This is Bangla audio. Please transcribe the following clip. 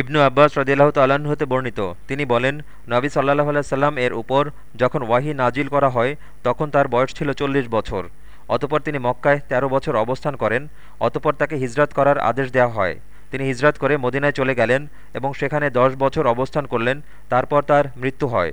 ইবনু আব্বাস রদিল্লাহ তাল্লাহ্ন হতে বর্ণিত। তিনি বলেন, নবী সাল্লাহ সাল্লাম এর উপর যখন ওয়াহি নাজিল করা হয়, তখন তার বয়স ছিল চল্লিশ বছর। অতপর তিনি মক্কায় ১৩ বছর অবস্থান করেন, অতপর তাকে হিজরত করার আদেশ দেওয়া হয়। তিনি হিজরত করে মদিনায় চলে গেলেন এবং সেখানে দশ বছর অবস্থান করলেন, তারপর তার মৃত্যু হয়।